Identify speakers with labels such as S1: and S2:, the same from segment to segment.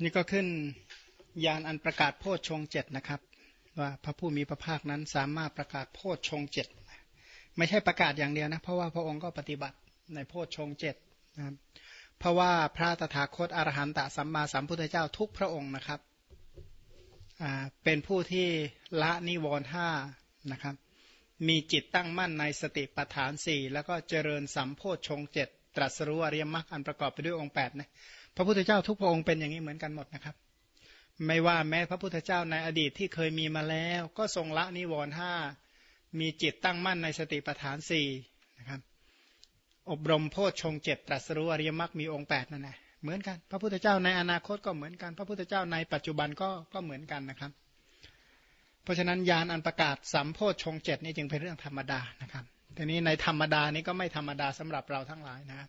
S1: นี่ก็ขึ้นยานอันประกาศโพชฌงเจ็ดนะครับ ว่าพระผู้มีพระภาคนั้นสามารถประกาศโพชฌงเจ็ดไม่ใช่ประกาศอย่างเดียวนะ เพราะว่าพระองค์ก็ปฏิบัติในโพชฌงเจ็ดนะครับเพราะว่าพระตถาคตอรหันตสัมมาสัมพุทธเจ้าทุกพระองค์นะครับเป็นผู้ที่ละนิวรณ์ห้านะครับ มีจิตตั้งมั่นในสติปัฏฐานสี่แล้วก็เจริญสัมโพชฌงเจ็ดตรัสรู้อริยมรรคอันประกอบไปด้วยองค์แปดนะ พระพุทธเจ้าทุกพระองค์เป็นอย่างนี้เหมือนกันหมดนะครับ ไม่ว่าแม้พระพุทธเจ้าในอดีตที่เคยมีมาแล้ว ก็ทรงละนิวรณ์ห้ามีจิตตั้งมั่นในสติปัฏฐานสี่นะครับ อบรมโพชฌงเจ็ดตรัสรู้อริยมรรคมีองค์แปดนั่นแหละเหมือนกัน พระพุทธเจ้าในอนาคตก็เหมือนกัน พระพุทธเจ้าในปัจจุบันก็ก็เหมือนกันนะครับ เพราะฉะนั้นยานอันประกาศสัมโพชฌงเจ็ดนี่จึงเป็นเรื่องธรรมดานะครับทีนี้ในธรรมดานี้ก็ไม่ธรรมดาสำหรับเราทั้งหลายนะครับ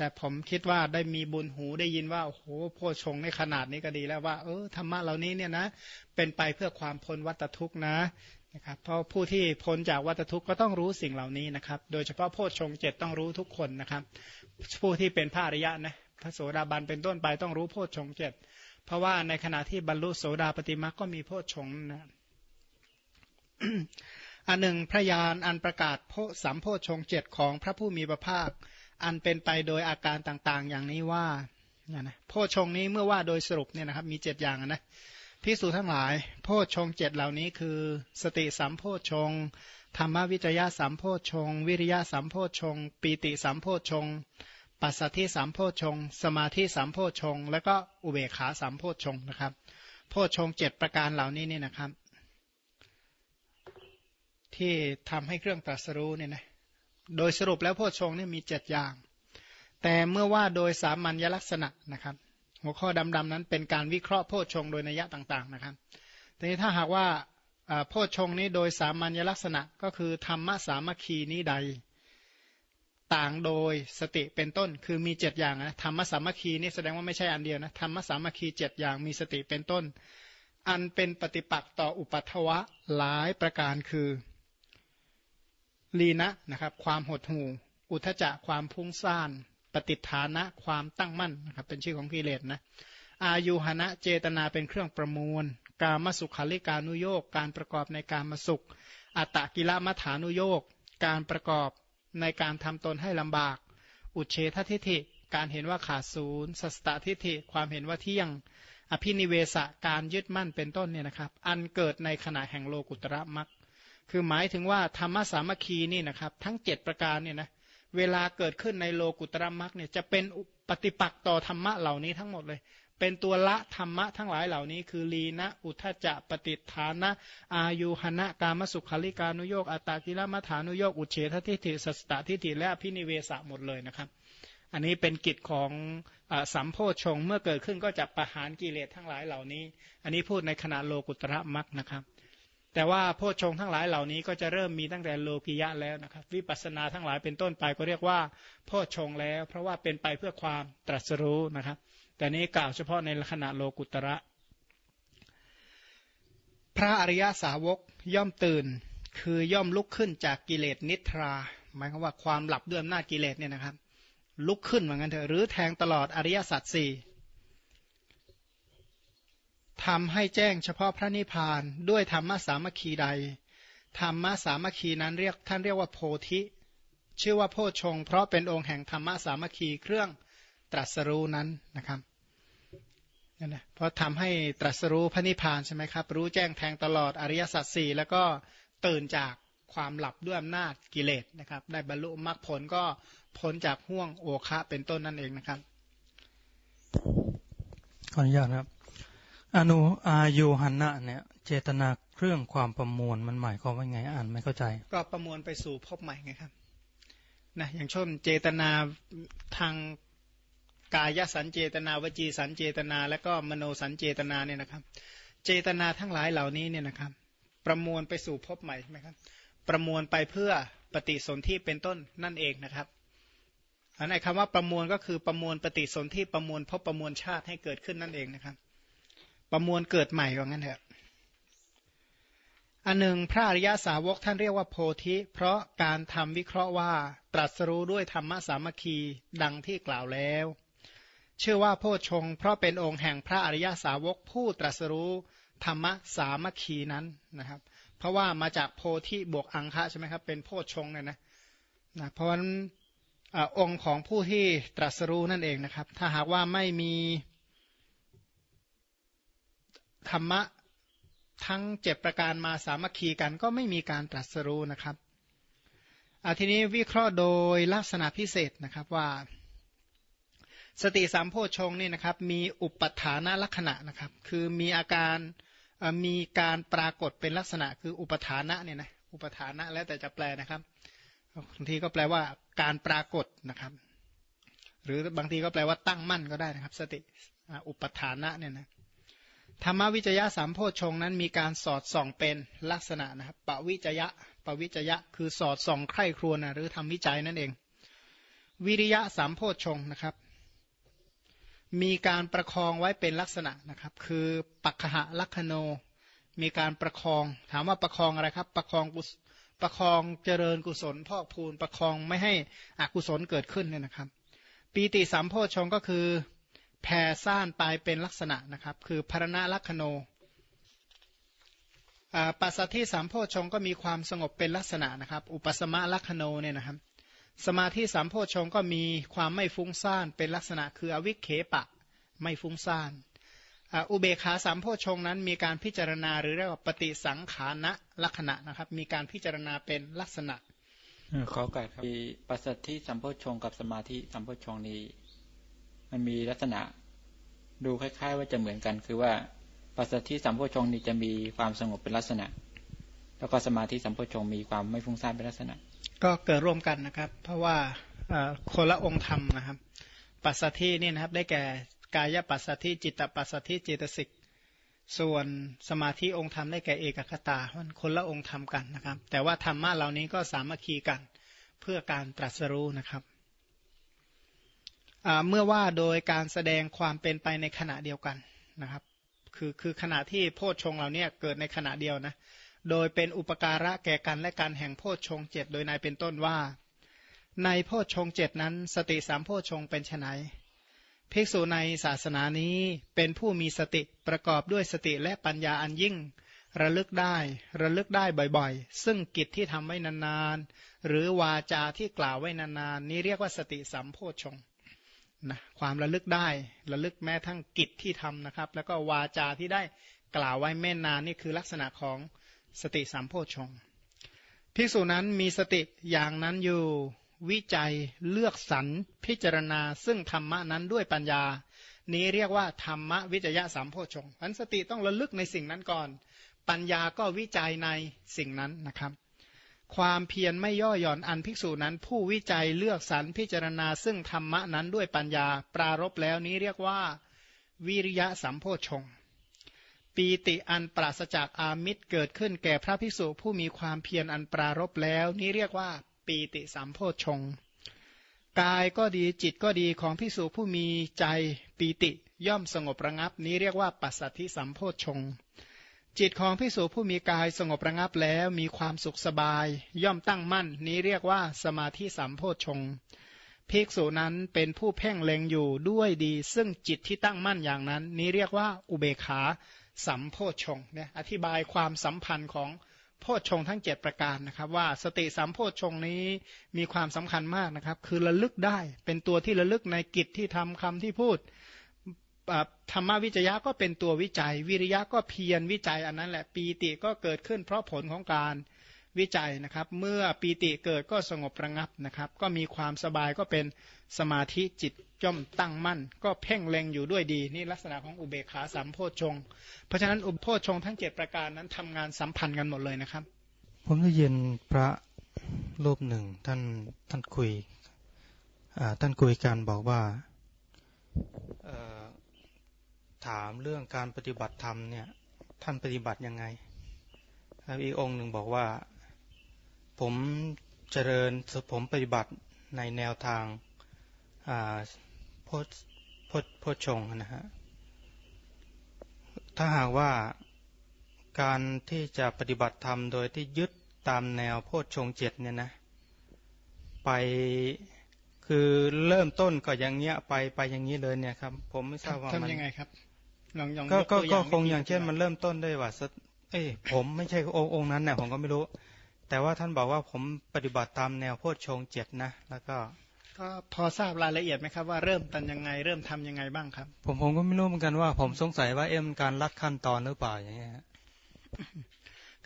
S1: แต่ผมคิดว่าได้มีบุญหูได้ยินว่าโอ้โหโพชงในขนาดนี้ก็ดีแล้วว่า เออธรรมะเหล่านี้เนี่ยนะ เป็นไปเพื่อความพ้นวัตทุกข์นะนะครับเพราะผู้ที่พ้นจากวัตทุกข์ก็ต้องรู้สิ่งเหล่านี้นะครับ โดยเฉพาะโพชงเจ็ดต้องรู้ทุกคนนะครับ ผู้ที่เป็นพระอริยะนะพระโสดาบันเป็นต้นไปต้องรู้โพชงเจ็ดเพราะว่าในขณะที่บรรลุโสดาปฏิมาก็มีโพชงนะอันหนึ่งพระยานอันประกาศโพสัมโพชงเจ็ดของพระผู้มีพระภาค อันเป็นไปโดยอาการต่างๆ อย่างนี้ว่าเนี่ยนะโพชงนี้เมื่อว่าโดยสรุปเนี่ยนะครับมีเจ็ดอย่างนะพิสูจทั้งหลาย โพชงเจ็ดเหล่านี้คือ สติสัมโพชงธรรมวิจยะสัมโพชง วิริยะสัมโพชง ปีติสัมโพชง ปัสสัทธิสัมโพชง สมาธิสัมโพชง แล้วก็อุเบขาสัมโพชงนะครับ โพชงเจ็ดประการเหล่านี้นี่นะครับ ที่ทำให้เครื่องตรัสรู้เนี่ยนะ โดยสรุปแล้วโพชงนี่มีเจ็ดอย่าง แต่เมื่อว่าโดยสามัญลักษณะนะครับ หัวข้อดำๆนั้นเป็นการวิเคราะห์โพชงโดยนัยต่างๆนะครับแต่ถ้าหากว่าโพชงนี้โดยสามัญลักษณะก็คือธรรมะสามัคคีนี้ใด ต่างโดยสติเป็นต้นคือมีเจ็ดอย่างนะธรรมะสามัคคีนี่แสดงว่าไม่ใช่อันเดียวนะธรรมะสามัคคีเจ็ดอย่างมีสติเป็นต้น อันเป็นปฏิปักษ์ต่ออุปัทวะหลายประการคือ ลีนะนะครับ ความหดหู่ อุทจะความพุ่งซ่าน ปฏิฐานะความตั้งมั่นนะครับ เป็นชื่อของกิเลสนะ อายุหณะเจตนาเป็นเครื่องประมวล กามสุขาริการนุโยกการประกอบในการมาสุข อัตตกิลมัฐานุโยกการประกอบในการทำตนให้ลำบาก อุเฉททิฐิ การเห็นว่าขาดศูนย์สัสตทิฐิ ความเห็นว่าเที่ยง อภินิเวสการยึดมั่นเป็นต้นเนี่ยนะครับ อันเกิดในขณะแห่งโลกุตระมัก คือหมายถึงว่าธรรมสามัคคีนี่นะครับทั้ง 7 ประการเนี่ยนะเวลาเกิดขึ้นในโลกุตระมักเนี่ยจะเป็นปฏิปักษ์ต่อธรรมะเหล่านี้ทั้งหมดเลย เป็นตัวละธรรมะทั้งหลายเหล่านี้ คือลีนะ อุทจจะปฏิฐานะ อายุหณะกามสุขาริการุโยกอัตตากิลมัฐานุโยกอุเฉททิฏฐิสัสตทิฏฐิและพินิเวสะหมดเลยนะครับ อันนี้เป็นกิจของอสัมโพชงเมื่อเกิดขึ้นก็จะประหารกิเลสทั้งหลายเหล่านี้ อันนี้พูดในขณะโลกุตระมักนะครับ แต่ว่าโพชงทั้งหลายเหล่านี้ก็จะเริ่มมีตั้งแต่โลกิยะแล้วนะครับ วิปัสสนาทั้งหลายเป็นต้นไปก็เรียกว่าโพชงแล้ว เพราะว่าเป็นไปเพื่อความตรัสรู้นะครับ แต่นี้กล่าวเฉพาะในขณะโลกุตระ พระอริยสาวกย่อมตื่น คือย่อมลุกขึ้นจากกิเลสนิทรา หมายความว่าความหลับด้วยอำนาจกิเลสเนี่ยนะครับ ลุกขึ้นเหมือนกันเถอะหรือแทงตลอดอริยสัจสี่ ทำให้แจ้งเฉพาะพระนิพพานด้วยธรรมะสามัคคีใด ธรรมะสามัคคีนั้นเรียกท่านเรียกว่าโพธิ ชื่อว่าโพชง เพราะเป็นองค์แห่งธรรมะสามัคคีเครื่องตรัสรู้นั้นนะครับนั่นแหละเพราะทำให้ตรัสรู้พระนิพพานใช่ไหมครับ รู้แจ้งแทงตลอดอริยสัจสี่แล้วก็ตื่นจากความหลับด้วยอำนาจกิเลสนะครับ ได้บรรลุมรรคผลก็พ้นจากห่วงโอคะเป็นต้นนั่นเองนะครับ
S2: ขออนุญาตครับ อนุอายุหันนะเนี่ย เจตนาเครื่องความประมวลมันหมายความว่าไงอ่านไม่เข้าใจ
S1: ก็ประมวลไปสู่พบใหม่ไงครับนะอย่างเช่นเจตนาทางกายสันเจตนาวจีสันเจตนา และก็มโนสันเจตนาเนี่ยนะครับ เจตนาทั้งหลายเหล่านี้เนี่ยนะครับ ประมวลไปสู่พบใหม่ไหมครับ ประมวลไปเพื่อปฏิสนธิเป็นต้นนั่นเองนะครับอันไหนคำว่าประมวลก็คือประมวลปฏิสนธิประมวลพบประมวลชาติให้เกิดขึ้นนั่นเองนะครับ ประมวลเกิดใหม่ว่างั้นเถอะอันหนึ่งพระอริยาสาวกท่านเรียกว่าโพธิ เพราะการทำวิเคราะห์ว่าตรัสรู้ด้วยธรรมะสามัคคีดังที่กล่าวแล้ว ชื่อว่าโพชง เพราะเป็นองค์แห่งพระอริยสาวกผู้ตรัสรู้ธรรมะสามัคคีนั้นนะครับ เพราะว่ามาจากโพธิบวกอังคะใช่ไหมครับเป็นโพชงเนี่ยนะนะเพราะฉะนั้นองค์ของผู้ที่ตรัสรู้นั่นเองนะครับ ถ้าหากว่าไม่มี ธรรมะทั้งเจ็ประการมาสามัคคีกันก็ไม่มีการตรัสรู้นะครับอาทีนี้วิเคราะห์โดยลักษณะพิเศษนะครับว่า สติสามโพชงนี่นะครับ มีอุปทานลักษณะนะครับ คือมีอาการมีการปรากฏเป็นลักษณะ คืออุปทานะเนี่ยนะอุปทานะแล้วแต่จะแปลนะครับบางทีก็แปลว่าการปรากฏนะครับ หรือบางทีก็แปลว่าตั้งมั่นก็ได้นะครับ สติอุปทานะเนี่ยนะ ธรรมวิจยะสามโพชงนั้นมีการสอดส่องเป็นลักษณะนะครับปวิจยะปวิจยะคือสอดส่องใคร่ครวญนะหรือทำวิจัยนั่นเอง วิริยะสามโพชงนะครับ มีการประคองไว้เป็นลักษณะนะครับ คือปัจหะลักขโน มีการประคอง ถามว่าประคองอะไรครับ ประคองกุประคองเจริญกุศลพอกพูนประคองไม่ให้อกุศลเกิดขึ้นเนี่ยนะครับ ปีติสามโพชงก็คือ แผ่ซ่านไปเป็นลักษณะนะครับ คือพารณะลักขโนปัสสัทธิสามโพชงก็มีความสงบเป็นลักษณะนะครับ อุปสมะลักขโนเนี่ยนะครับ สมาธิสามโพชงก็มีความไม่ฟุ้งซ่านเป็นลักษณะ คืออวิเคปะไม่ฟุ้งซ่านอุเบขาสามโพชงนั้นมีการพิจารณาหรือเรียกว่าปฏิสังขานะลักษณะนะครับ มีการพิจารณาเป็นลักษณะ
S3: ขอการครับปัสสัทธิสัมโพชงกับสมาธิสัมโพชงนี้ มันมีลักษณะดูคล้าย ๆ ว่าจะเหมือนกัน คือว่าปัสสธิสัมโพชงนี้จะมีความสงบเป็นลักษณะ แล้วก็สมาธิสัมโพชงมีความไม่ฟุ้งซ่านเป็นลักษณะ
S1: ก็เกิดร่วมกันนะครับ เพราะว่าคนละองค์ธรรมนะครับ ปัสสธินี่นะครับ ได้แก่กายปัสสธิจิตปัสสธิจิตสิกส่วนสมาธิองค์ธรรมได้แก่เอกคตามันคนละองค์ธรรมกันนะครับ แต่ว่าธรรมะเหล่านี้ก็สามัคคีกันเพื่อการตรัสรู้นะครับ เมื่อว่าโดยการแสดงความเป็นไปในขณะเดียวกันนะครับ คือคือขณะที่โพชฌงเหล่านี้เกิดในขณะเดียวนะโดยเป็นอุปการะแก่กันและการแห่งโพชฌงเจ็ดโดยนายเป็นต้นว่า ในโพชฌงเจ็ดนั้น สติสามโพชฌงเป็นไนภิกษุในศาสนานี้เป็นผู้มีสติประกอบด้วยสติและปัญญาอันยิ่ง ระลึกได้ ระลึกได้บ่อยๆ ซึ่งกิจที่ทำไว้นานๆ หรือวาจาที่กล่าวไว้นานๆ นี้เรียกว่าสติสัมโพชฌง นะความระลึกได้ระลึกแม้ทั้งกิจที่ทำนะครับ แล้วก็วาจาที่ได้กล่าวไว้แม่นานนี่คือลักษณะของสติสามโพชงภิกษุนั้นมีสติอย่างนั้นอยู่วิจัยเลือกสรรพิจารณา ซึ่งธรรมะนั้นด้วยปัญญา นี้เรียกว่าธรรมวิจยะสามโพชงอันสติต้องระลึกในสิ่งนั้นก่อน ปัญญาก็วิจัยในสิ่งนั้นนะครับ ความเพียรไม่ย่อหย่อนอันภิกษุนั้น ผู้วิจัยเลือกสรรพิจารณาซึ่งธรรมะนั้นด้วยปัญญาปรารบแล้วนี้เรียกว่า วิริยะสัมโพชงปีติอันปราศจากอามิตรเกิดขึ้นแก่พระภิกษุผู้มีความเพียรอันปรารบแล้วนี้เรียกว่า ปีติสัมโพชงกายก็ดีจิตก็ดีของภิกษุผู้มีใจปีติย่อมสงบระงับ นี้เรียกว่าปัสสัทธิสัมโพชง จิตของพิสูจผู้มีกายสงบระงับแล้วมีความสุขสบาย ย่อมตั้งมั่น นี้เรียกว่าสมาธิสัมโพชงภิกษุนั้นเป็นผู้เพ่งเล็งอยู่ด้วยดี ซึ่งจิตที่ตั้งมั่นอย่างนั้น นี้เรียกว่าอุเบขาสัมโพชงเนี่ยอธิบายความสัมพันธ์ของโพชฌงทั้ง 7 ประการนะครับ ว่าสติสัมโพชฌงนี้มีความสำคัญมากนะครับ คือระลึกได้เป็นตัวที่ระลึกในกิจที่ทำคำที่พูด ธรรมวิจยะก็เป็นตัววิจัย วิริยะก็เพียรวิจัยอันนั้นแหละปีติก็เกิดขึ้นเพราะผลของการวิจัยนะครับ เมื่อปีติเกิดก็สงบระงับนะครับ ก็มีความสบายก็เป็นสมาธิจิตย่อมตั้งมั่น ก็เพ่งเล็งอยู่ด้วยดีนี่ลักษณะของอุเบกขาสัมโพชง เพราะฉะนั้นอุโพชงทั้งเจ็ดประการนั้นทำงานสัมพันธ์กันหมดเลยนะครับ
S2: ผมได้ยินพระรูปหนึ่งท่านท่านคุยท่านคุยกันบอกว่า ถามเรื่องการปฏิบัติธรรมเนี่ย ท่านปฏิบัติยังไงแล้วอีกองค์หนึ่งบอกว่า ผมเจริญผมปฏิบัติในแนวทางโพโพโพชงนะฮะถ้าหากว่าการที่จะปฏิบัติธรรมโดยที่ยึดตามแนวโพชฌงเจ็ดเนี่ยนะ ไปคือเริ่มต้นก็อย่างเงี้ยไปไปอย่างนี้เลยเนี่ยครับ ผมไม่ทราบว่ามัน
S1: ทำยังไงครับ
S2: ก็
S1: ย
S2: ก็
S1: ตัวอ
S2: ก็
S1: ย่าง
S2: คงอย่างเช่นมันเริ่มต้นด้วยว่าสตเอ้ยผมไม่ใช่องค์องค์นั้นเนี่ยผมก็ไม่รู้ แต่ว่าท่านบอกว่าผมปฏิบัติตามแนวโพชฌงค์เจ็ดนะ แล้วก็
S1: ก็พอทราบรายละเอียดไหมครับว่าเริ่มตันยังไง เริ่มทำยังไงบ้างครับ
S2: ผมผมก็ไม่รู้เหมือนกันว่า ผมสงสัยว่าเอ็มนการลัดขั้นตอนหรือเปล่าอย่างเงี้ยฮะ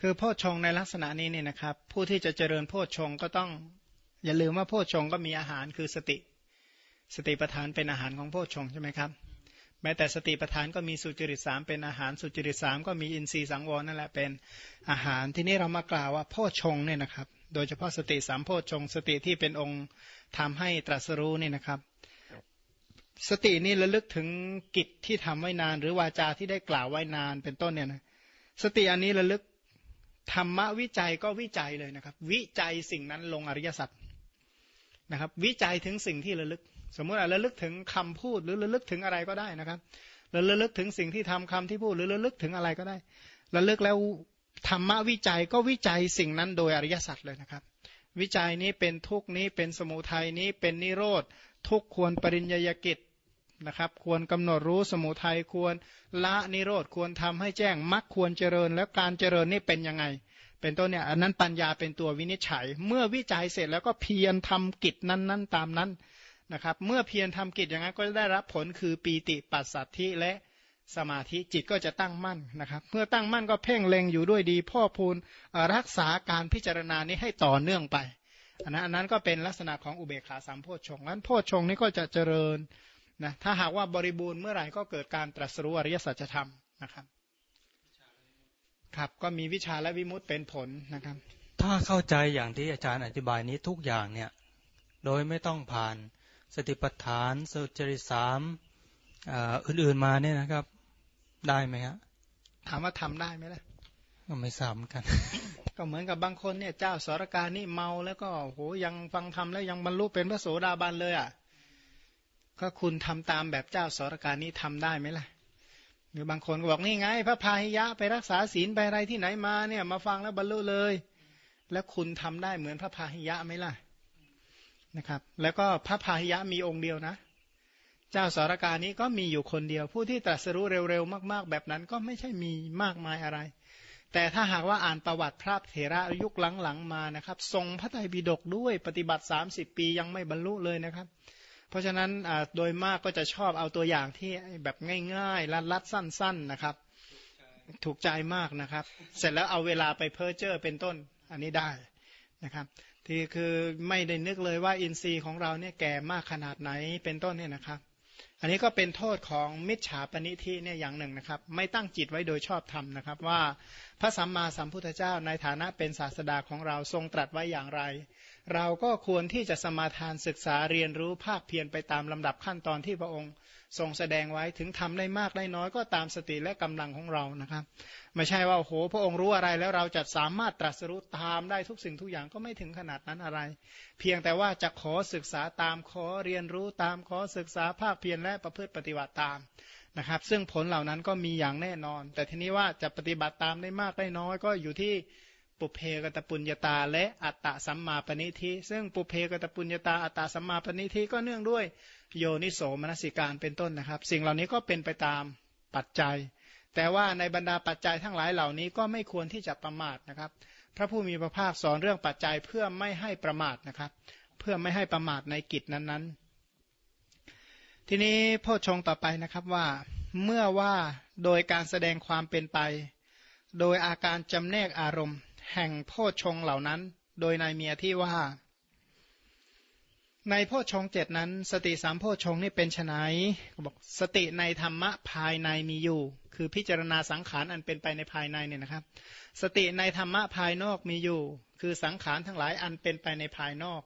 S1: คือโพชฌงค์ในลักษณะนี้เนี่ยนะครับ ผู้ที่จะเจริญโพชฌงค์ก็ต้อง อย่าลืมว่าโพชฌงค์ก็มีอาหารคือสติ สติปัฏฐานเป็นอาหารของโพชฌงค์ใช่ไหมครับแม้แต่สติปัฏฐานก็มีสุจริตสามเป็นอาหารสุจริตสามก็มีอินทรีย์สังวรนั่นแหละเป็นอาหารที่นี้เรามากล่าวว่าโพชงเนี่ยนะครับ โดยเฉพาะสติสามโพชงสติที่เป็นองค์ทำให้ตรัสรู้นี่นะครับ สตินี่ระลึกถึงกิจที่ทำไว้นาน หรือวาจาที่ได้กล่าวไว้นานเป็นต้นเนี่ยนะสติอันนี้ระลึกธรรมวิจัยก็วิจัยเลยนะครับ วิจัยสิ่งนั้นลงอริยสัจนะครับ วิจัยถึงสิ่งที่ระลึก สมมติว่าระลึกถึงคำพูดหรือระลึกถึงอะไรก็ได้นะครับแล้วระลึกถึงสิ่งที่ทำคำที่พูดหรือระลึกถึงอะไรก็ได้ระลึกแล้วธรรมะวิจัยก็วิจัยสิ่งนั้นโดยอริยสัจเลยนะครับ วิจัยนี้เป็นทุกนี้เป็นสมุทัยนี้เป็นนิโรธทุกควรปริญญากิจนะครับ ควรกำหนดรู้สมุทัยควรละนิโรธควรทำให้แจ้งมรรคควรเจริญ แล้วการเจริญนี่เป็นยังไง เป็นต้นเนี่ยอันนั้นปัญญาเป็นตัววินิจฉัย เมื่อวิจัยเสร็จแล้วก็เพียรทำกิจนั้น ๆ ตามนั้น นะครับ เมื่อเพียรทำกิจอย่างนั้นก็ได้รับผลคือปีติปัสสัทธิและสมาธิจิตก็จะตั้งมั่นนะครับ เมื่อตั้งมั่นก็เพ่งเล็งอยู่ด้วยดี พ่อพูนรักษาการพิจารณานี้ให้ต่อเนื่องไปอันนั้นอันนั้นก็เป็นลักษณะของอุเบกขาสามโพชฌงนั้นโพชฌงนี้ก็จะเจริญนะถ้าหากว่าบริบูรณ์เมื่อไหร่ก็เกิดการตรัสรู้อริยสัจธรรมนะครับครับก็มีวิชาและวิมุตเป็นผลนะครับ
S2: ถ้าเข้าใจอย่างที่อาจารย์อธิบายนี้ทุกอย่างเนี่ย โดยไม่ต้องผ่าน สติปัฏฐานสุจริตสามอ่าอื่นๆมาเนี่ยนะครับ ได้ไหมฮะ
S1: ถามว่าทำได้ไหมล่ะ
S2: ก็ไม่ทราบเหมือนกัน
S1: ก็เหมือนกับบางคนเนี่ยเจ้าสารการนี่เมาแล้วก็โหยังฟังธรรมแล้วยังบรรลุเป็นพระโสดาบันเลยอะก็คุณทำตามแบบเจ้าสารการนี้ทำได้ไหมล่ะหรือบางคนก็บอกนี่ไง พระพาหิยะไปรักษาศีลไปอะไรที่ไหนมาเนี่ย มาฟังแล้วบรรลุเลย แล้วคุณทำได้เหมือนพระพาหิยะไหมล่ะ นะครับ แล้วก็พระพาหิยะมีองค์เดียวนะ เจ้าสารการนี้ก็มีอยู่คนเดียว ผู้ที่ตรัสรู้เร็วๆ มาก ๆ แบบนั้นก็ไม่ใช่มีมากมายอะไร แต่ถ้าหากว่าอ่านประวัติพระเถระยุคหลังๆมานะครับ ทรงพระไตรปิฎกด้วยปฏิบัติ 30 ปียังไม่บรรลุเลยนะครับ เพราะฉะนั้นโดยมากก็จะชอบเอาตัวอย่างที่แบบง่ายๆลัดๆสั้น ๆนะครับถูกใจมากนะครับ เสร็จแล้วเอาเวลาไปเพ้อเจ้อเป็นต้น อันนี้ได้นะครับ ที่คือไม่ได้นึกเลยว่าอินทรีย์ของเราเนี่ยแก่มากขนาดไหนเป็นต้นเนี่ยนะครับ อันนี้ก็เป็นโทษของมิจฉาปณิธิเนี่ยอย่างหนึ่งนะครับ ไม่ตั้งจิตไว้โดยชอบธรรมนะครับ ว่าพระสัมมาสัมพุทธเจ้าในฐานะเป็นศาสดาของเราทรงตรัสไว้อย่างไร เราก็ควรที่จะสมาทานศึกษาเรียนรู้ภาคเพียรไปตามลำดับขั้นตอนที่พระองค์ทรงแสดงไว้ถึงทำได้มากได้น้อยก็ตามสติและกำลังของเรานะครับ ไม่ใช่ว่าโอ้โหพระองค์รู้อะไรแล้วเราจะสามารถตรัสรู้ตามได้ทุกสิ่งทุกอย่างก็ไม่ถึงขนาดนั้นอะไร เพียงแต่ว่าจะขอศึกษาตามขอเรียนรู้ตามขอศึกษาภาคเพียรและประพฤติปฏิบัติตามนะครับ ซึ่งผลเหล่านั้นก็มีอย่างแน่นอน แต่ทีนี้ว่าจะปฏิบัติตามได้มากได้น้อยก็อยู่ที่ ปุเพกตปุญญาตา และอัตตะสัมมาปณิธิซึ่งปุเพกตปุญญาตาอัตตะสัมมาปณิธิก็เนื่องด้วยโยนิโสมนสิการเป็นต้นนะครับ สิ่งเหล่านี้ก็เป็นไปตามปัจจัย แต่ว่าในบรรดาปัจจัยทั้งหลายเหล่านี้ก็ไม่ควรที่จะประมาทนะครับ พระผู้มีพระภาคสอนเรื่องปัจจัยเพื่อไม่ให้ประมาทนะครับ เพื่อไม่ให้ประมาทในกิจนั้นๆ ทีนี้พ่อชงต่อไปนะครับว่าเมื่อว่าโดยการแสดงความเป็นไป โดยอาการจำแนกอารมณ์ แห่งพ่อชงเหล่านั้น โดยในเมียที่ว่า ในพ่อชงเจ็ดนั้น สติสามพ่อชงนี่เป็นไนบอกสติในธรรมะภายในมีอยู่ คือพิจารณาสังขารอันเป็นไปในภายในเนี่ยนะครับ สติในธรรมะภายนอกมีอยู่ คือสังขารทั้งหลายอันเป็นไปในภายนอก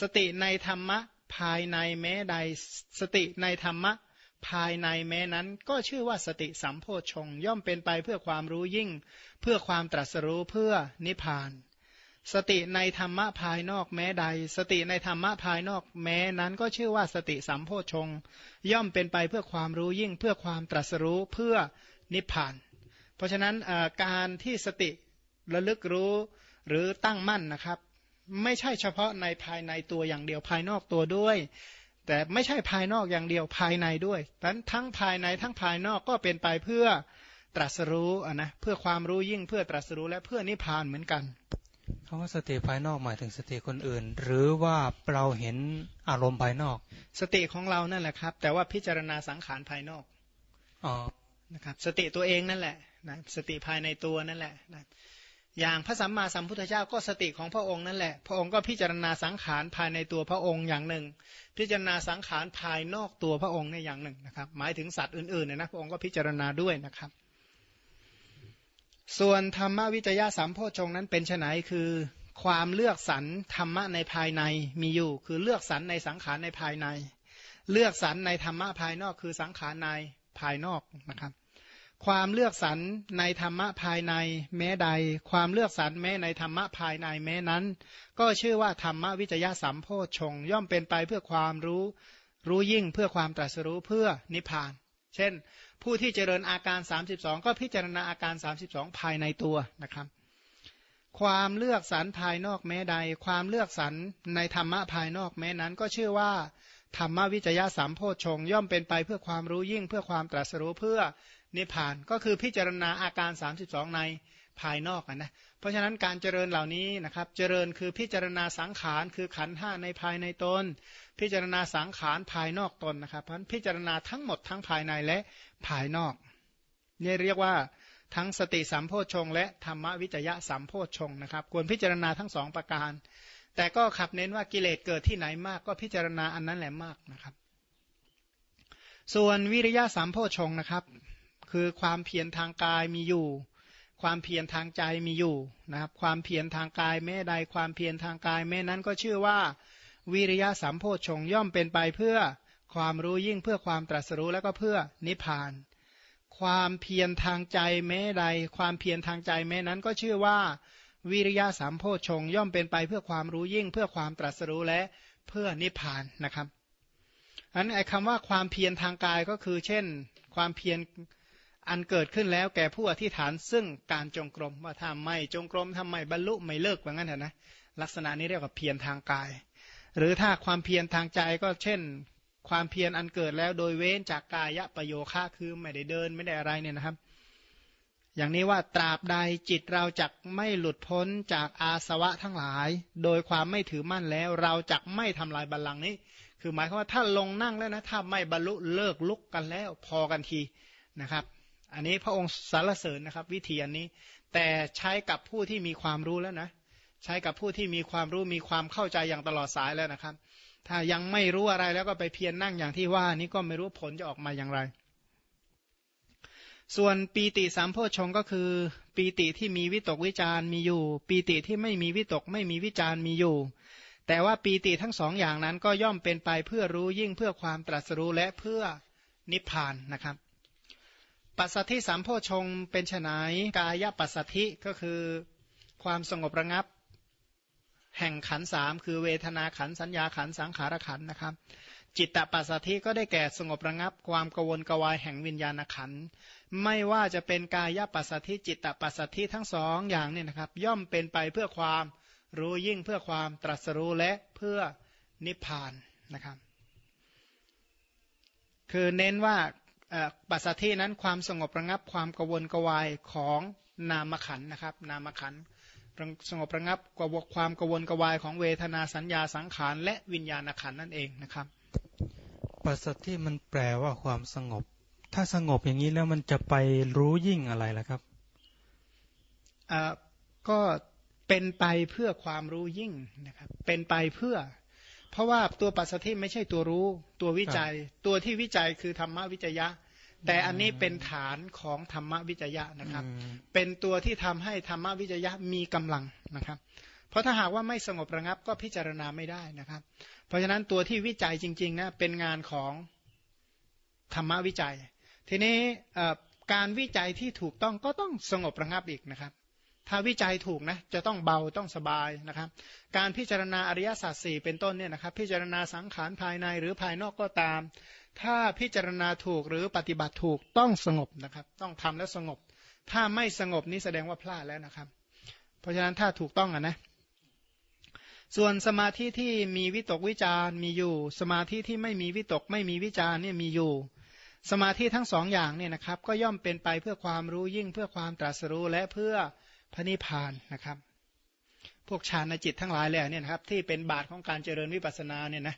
S1: สติในธรรมะภายในแม้ใด สติในธรรมะ ภายในแม้นั้นก็ชื่อว่าสติสัมโพชงย่อมเป็นไปเพื่อความรู้ยิ่ง เพื่อความตรัสรู้เพื่อนิพพาน สติในธรรมะภายนอกแม้ใด สติในธรรมะภายนอกแม้นั้นก็ชื่อว่าสติสัมโพชงย่อมเป็นไปเพื่อความรู้ยิ่ง เพื่อความตรัสรู้เพื่อนิพพาน เพราะฉะนั้นการที่สติระลึกรู้หรือตั้งมั่นนะครับ ไม่ใช่เฉพาะในภายในตัวอย่างเดียวภายนอกตัวด้วย แต่ไม่ใช่ภายนอกอย่างเดียวภายในด้วยดังนั้นทั้งภายในทั้งภายนอกก็เป็นไปเพื่อตรัสรู้อะนะเพื่อความรู้ยิ่งเพื่อตรัสรู้และเพื่อนิพพานเหมือนกัน
S2: คำว่าสติภายนอกหมายถึงสติคนอื่น หรือว่าเราเห็นอารมณ์ภายนอก
S1: สติของเรานั่นแหละครับ แต่ว่าพิจารณาสังขารภายนอก
S2: อ๋อ
S1: นะครับ สติตัวเองนั่นแหละนะสติภายในตัวนั่นแหละนะ อย่างพระสัมมาสัมพุทธเจ้าก็สติของพระองค์นั่นแหละ พระองค์ก็พิจารณาสังขารภายในตัวพระองค์อย่างหนึ่ง พิจารณาสังขารภายนอกตัวพระองค์ในอย่างหนึ่งนะครับ หมายถึงสัตว์อื่นๆเนี่ยนะพระองค์ก็พิจารณาด้วยนะครับ ส่วนธรรมวิจยะสามโพชงนั้นเป็นไนคือความเลือกสรรธรรมะในภายในมีอยู่ คือเลือกสรรในสังขารในภายใน เลือกสรรในธรรมะภายนอกคือสังขารในภายนอกนะครับ ความเลือกสรรในธรรมะภายในแม้ใด ความเลือกสรรแม้ในธรรมะภายในแม้นั้น ก็ชื่อว่าธรรมวิจยะสัมโพชงย่อมเป็นไปเพื่อความรู้รู้ยิ่งเพื่อความตรัสรู้เพื่อนิพพาน เช่น ผู้ที่เจริญอาการ 32 ก็พิจารณาอาการ 32 ภายในตัวนะครับ ความเลือกสรรภายนอกแม้ใด ความเลือกสรรในธรรมะภายนอกแม้นั้น ก็ชื่อว่า ธรรมวิจยะสัมโพชงย่อมเป็นไปเพื่อความรู้ยิ่งเพื่อความตรัสรู้เพื่อนิพพานก็คือพิจารณาอาการ 32 ในภายนอกนะเพราะฉะนั้นการเจริญเหล่านี้นะครับ เจริญคือพิจารณาสังขารคือขันห้าในภายในตน พิจารณาสังขารภายนอกตนนะครับเพราะพิจารณาทั้งหมดทั้งภายในและภายนอกนี่เรียกว่าทั้งสติสัมโพชงและธรรมวิจยะสัมโพชงนะครับ ควรพิจารณาทั้งสองประการ แต่ก็ขับเน้นว่ากิเลสเกิดที่ไหนมาก ก็พิจารณาอันนั้นแหละมากนะครับ ส่วนวิริยะสัมโพชงนะครับ คือความเพียรทางกายมีอยู่ ความเพียรทางใจมีอยู่นะครับ ความเพียรทางกายแม้ใด ความเพียรทางกายแม้นั้นก็ชื่อว่า วิริยะสัมโพชงย่อมเป็นไปเพื่อความรู้ยิ่งเพื่อความตรัสรู้แล้วก็เพื่อนิพพาน ความเพียรทางใจแม้ใด ความเพียรทางใจแม้นั้นก็ชื่อว่า วิริยะสัมโพชงย่อมเป็นไปเพื่อความรู้ยิ่ง เพื่อความตรัสรู้และเพื่อนิพพานนะครับอันไอ้คำว่าความเพียรทางกายก็คือ เช่น ความเพียรอันเกิดขึ้นแล้วแก่ผู้อธิษฐานซึ่งการจงกรมว่าถ้าไม่จงกรมทำไมบรรลุไม่เลิกว่างั้นเถอะนะลักษณะนี้เรียกว่าเพียรทางกาย หรือถ้าความเพียรทางใจก็เช่น ความเพียรอันเกิดแล้วโดยเว้นจากกายะประโยคะคือไม่ได้เดินไม่ได้อะไรเนี่ยนะครับ อย่างนี้ว่าตราบใดจิตเราจักไม่หลุดพ้นจากอาสวะทั้งหลาย โดยความไม่ถือมั่นแล้ว เราจักไม่ทำลายบัลลังก์นี้ คือหมายความว่าถ้าลงนั่งแล้วนะถ้าไม่บรรลุเลิกลุกกันแล้วพอกันทีนะครับ อันนี้พระองค์สารเสริญนะครับ วิธีอันนี้ แต่ใช้กับผู้ที่มีความรู้แล้วนะ ใช้กับผู้ที่มีความรู้มีความเข้าใจอย่างตลอดสายแล้วนะครับ ถ้ายังไม่รู้อะไรแล้วก็ไปเพียรนนั่งอย่างที่ว่านี้ก็ไม่รู้ผลจะออกมาอย่างไร ส่วนปีติสามโพชงก็คือ ปีติที่มีวิตกวิจารมีอยู่ ปีติที่ไม่มีวิตกไม่มีวิจารมีอยู่ แต่ว่าปีติทั้งสองอย่างนั้นก็ย่อมเป็นไปเพื่อรู้ยิ่งเพื่อความตรัสรู้และเพื่อนิพพานนะครับ ปัสสัทธิสามโพชงเป็นไฉนกายปัสสัทธิก็คือความสงบระงับ แห่งขันสามคือเวทนาขันสัญญาขันสังขารขันนะครับจิตตปัสสัทธิก็ได้แก่สงบระงับ ความกวนกวายแห่งวิญญาณขัน ไม่ว่าจะเป็นกายปัสสัทธิจิตตปัสสัทธิทั้งสองอย่างเนี่ยนะครับ ย่อมเป็นไปเพื่อความรู้ยิ่งเพื่อความตรัสรู้และเพื่อนิพพานนะครับ คือเน้นว่าปัสสัทธินั้นความสงบระงับความกวนกวายของนามขันนะครับ นามขันสงบระงับกวความกวนกวายของเวทนาสัญญาสังขารและวิญญาณขันนั่นเองนะครับ
S2: ปัสสัทธิมันแปลว่าความสงบ ถ้าสงบอย่างนี้แล้วมันจะไปรู้ยิ่งอะไรล่ะครับ
S1: ก็เป็นไปเพื่อความรู้ยิ่งนะครับ เป็นไปเพื่อ เพราะว่าตัวปัสสธิไม่ใช่ตัวรู้ ตัววิจัย ตัวที่วิจัยคือธรรมวิจยะ แต่อันนี้เป็นฐานของธรรมวิจยะนะครับ เป็นตัวที่ทำให้ธรรมวิจยะมีกำลังนะครับ เพราะถ้าหากว่าไม่สงบระงับก็พิจารณาไม่ได้นะครับ เพราะฉะนั้นตัวที่วิจัยจริงๆนะเป็นงานของธรรมวิจัย ทีนี้การวิจัยที่ถูกต้องก็ต้องสงบระงับอีกนะครับ ถ้าวิจัยถูกนะจะต้องเบาต้องสบายนะครับ การพิจารณาอริยสัจสี่เป็นต้นเนี่ยนะครับ พิจารณาสังขารภายในหรือภายนอกก็ตาม ถ้าพิจารณาถูกหรือปฏิบัติถูกต้องสงบนะครับ ต้องทำแล้วสงบ ถ้าไม่สงบนี้แสดงว่าพลาดแล้วนะครับ เพราะฉะนั้นถ้าถูกต้องอะนะส่วนสมาธิที่มีวิตกวิจารมีอยู่ สมาธิที่ไม่มีวิตกไม่มีวิจารเนี่ยมีอยู่ สมาธิทั้งสองอย่างเนี่ยนะครับ ก็ย่อมเป็นไปเพื่อความรู้ยิ่งเพื่อความตรัสรู้และเพื่อพระนิพพานนะครับ พวกฌานจิตทั้งหลายเลยเนี่ยนะครับที่เป็นบาทของการเจริญวิปัสสนาเนี่ยนะ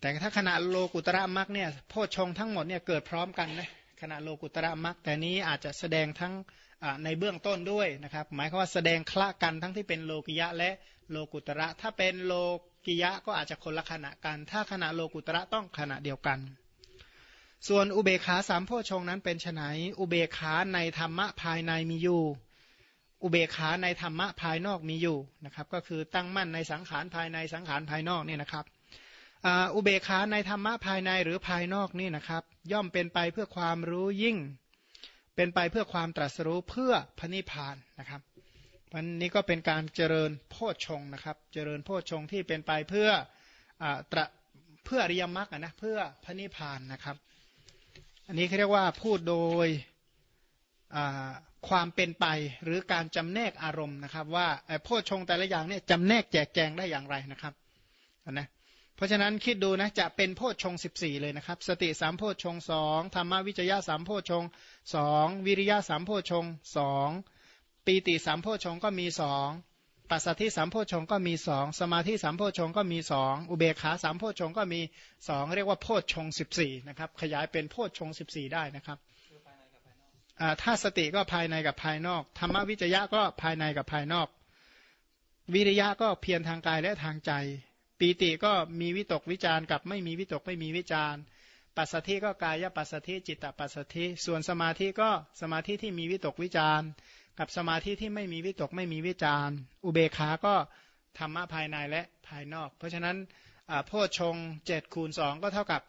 S1: แต่ถ้าขณะโลกุตระมรรคเนี่ยโพชงทั้งหมดเนี่ยเกิดพร้อมกันนะขณะโลกุตระมรรคแต่นี้อาจจะแสดงทั้งในเบื้องต้นด้วยนะครับ หมายความว่าแสดงคละกันทั้งที่เป็นโลกิยะและโลกุตระ ถ้าเป็นโลกิยะก็อาจจะคนละขณะกัน ถ้าขณะโลกุตระต้องขณะเดียวกัน ส่วนอุเบขาสามโพชงนั้นเป็นไนอุเบขาในธรรมะภายในมีอยู่ อุเบขาในธรรมะภายนอกมีอยู่นะครับ ก็คือตั้งมั่นในสังขารภายในสังขารภายนอกนี่นะครับอุเบขาในธรรมะภายในหรือภายนอกนี่นะครับ ย่อมเป็นไปเพื่อความรู้ยิ่ง เป็นไปเพื่อความตรัสรู้เพื่อพระนิพพานนะครับวันนี้ก็เป็นการเจริญโพชฌงนะครับ เจริญโพชฌงที่เป็นไปเพื่ออตระเพื่ออริยมรรคนะเพื่อพระนิพพานนะครับ อันนี้เขาเรียกว่าพูดโดยความเป็นไปหรือการจำแนกอารมณ์นะครับ ว่าโพชฌงแต่ละอย่างเนี่ยจำแนกแจกแจงได้อย่างไรนะครับนะเพราะฉะนั้นคิดดูนะจะเป็นโพชฌงสิบสี่เลยนะครับ สติสามโพชฌงสองธรรมวิจยะสามโพชฌงสองวิริยะสามโพชฌงสองปีติสามโพชฌงก็มีสอง ปัสสัทธิสามโพชฌงก็มีสองสมาธิสามโพชฌงก็มีสองอุเบกขาสามโพชฌงก็มีสองเรียกว่าโพชฌงสิบสี่นะครับขยายเป็นโพชฌงสิบสี่ได้นะครับถ้าสติก็ภายในกับภายนอกธรรมวิจยะก็ภายในกับภายนอก วิริยะก็เพียรทางกายและทางใจ ปีติก็มีวิตกวิจารกับไม่มีวิตกไม่มีวิจารปัสสธิก็กายปัสสธิจิตตปัสสธิส่วนสมาธิก็สมาธิที่มีวิตกวิจาร กับสมาธิที่ไม่มีวิตกไม่มีวิจารอุเบกขาก็ธรรมะภายในและภายนอก เพราะฉะนั้นโพชฌงเจ็ดคูณสองก็เท่ากับ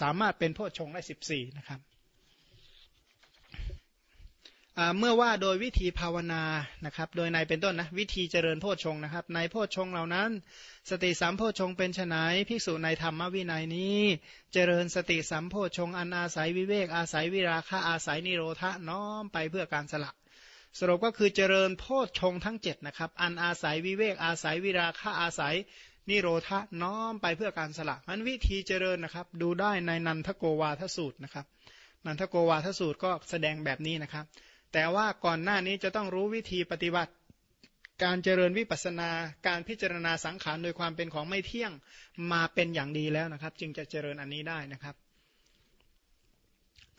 S1: สามารถเป็นโพชฌงได้สิบสี่นะครับเมื่อว่าโดยวิธีภาวนานะครับ โดยในเป็นต้นนะวิธีเจริญโพชฌงนะครับ ในโพชฌงเหล่านั้น สติสัมโพชฌงเป็นไนภิกษุในธรรมวินัยนี้ เจริญสติสัมโพชฌงอันอาศัยวิเวกอาศัยวิราคะอาศัยนิโรธะน้อมไปเพื่อการสละ สรุปก็คือเจริญโพชฌงทั้ง7นะครับอันอาศัยวิเวกอาศัยวิราคะอาศัยนิโรธะน้อมไปเพื่อการสละมันวิธีเจริญนะครับ ดูได้ในนันทโกวาทสูตรนะครับ นันทโกวาทสูตรก็แสดงแบบนี้นะครับ แต่ว่าก่อนหน้านี้จะต้องรู้วิธีปฏิบัติ การเจริญวิปัสนา การพิจารณาสังขารโดยความเป็นของไม่เที่ยงมาเป็นอย่างดีแล้วนะครับ จึงจะเจริญอันนี้ได้นะครับ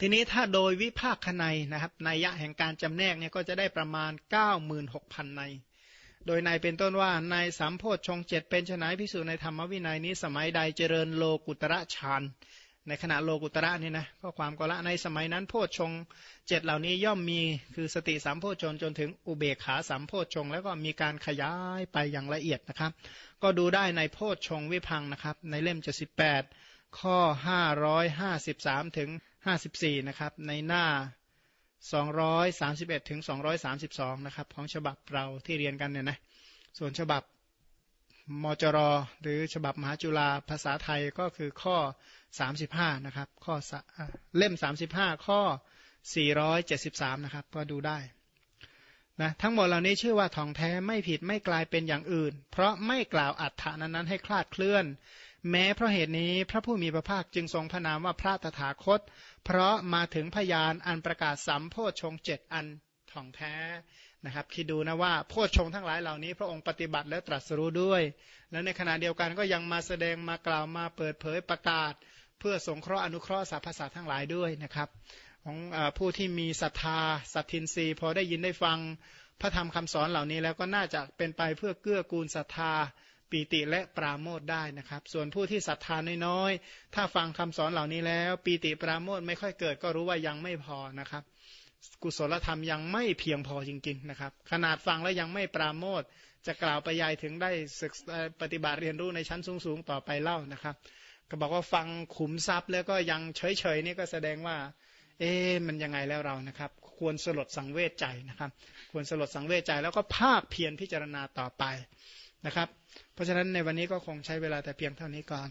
S1: ทีนี้ถ้าโดยวิภาคขในนะครับในยะแห่งการจำแนกเนี่ยก็จะได้ประมาณ 96,000ในโดยในเป็นต้นว่าในสามโพชฌงเจ็ดเป็นชนะพิสูจน์ในธรรมวินัยนี้สมัยใดเจริญโลกุตระฌานในขณะโลกุตระนี่นะก็ความก็ละในสมัยนั้นโพชฌงเจ็ดเหล่านี้ย่อมมีคือสติสามโพชฌงจนถึงอุเบกขาสามโพชฌงแล้วก็มีการขยายไปอย่างละเอียดนะครับ ก็ดูได้ในโพชฌงวิพังนะครับ ในเล่มเจ็ดสิบแปดข้อห้าร้อยห้าสิบสามถึง ห้าสิบสี่นะครับในหน้าสองร้อยสามสิบเอ็ดถึงสองร้อยสามสิบสองนะครับของฉบับเราที่เรียนกันเนี่ยนะส่วนฉบับมจร หรือฉบับมหาจุฬาภาษาไทยก็คือข้อ 35นะครับข้อเล่ม 35 ข้อ 473นะครับก็ดูได้นะทั้งหมดเหล่านี้ชื่อว่าทองแท้ไม่ผิดไม่กลายเป็นอย่างอื่น เพราะไม่กล่าวอัฏฐานั้นให้คลาดเคลื่อน แม้เพราะเหตุนี้พระผู้มีพระภาคจึงทรงพระนามว่าพระตถาคต เพราะมาถึงพยานอันประกาศสัมโพชงเจ็ดอันทองแท้นะครับคิดดูนะว่าโพชงทั้งหลายเหล่านี้ พระองค์ปฏิบัติและตรัสรู้ด้วย แล้วในขณะเดียวกันก็ยังมาแสดงมากล่าวมาเปิดเผยประกาศ เพื่อสงเคราะห์อนุเคราะห์สรรพสัตว์ทั้งหลายด้วยนะครับของอผู้ที่มีศรัทธาสัตทินรีพอได้ยินได้ฟังพระธรรมคำสอนเหล่านี้แล้วก็น่าจะเป็นไปเพื่อเกื้อกูลศรัทธา ปีติและปราโมทได้นะครับ ส่วนผู้ที่ศรัทธาน้อยๆ ถ้าฟังคำสอนเหล่านี้แล้ว ปีติปราโมทไม่ค่อยเกิด ก็รู้ว่ายังไม่พอนะครับ กุศลธรรมยังไม่เพียงพอจริง ๆนะครับ ขนาดฟังแล้วยังไม่ปราโมทจะกล่าวไปยายถึงได้ศึกปฏิบัติเรียนรู้ในชั้นสูงๆต่อไปเล่านะครับ ก็บอกว่าฟังขุมทรัพย์แล้วก็ยังเฉยๆนี่ก็แสดงว่า เอ๊มันยังไงแล้วเรานะครับ ควรสลดสังเวชใจนะครับ ควรสลดสังเวชใจแล้วก็ภาคเพียรพิจารณาต่อไปนะครับ ราะฉะนั้นในวันนี้ก็คงใช้เวลาแต่เพียงเท่านี้ก่อน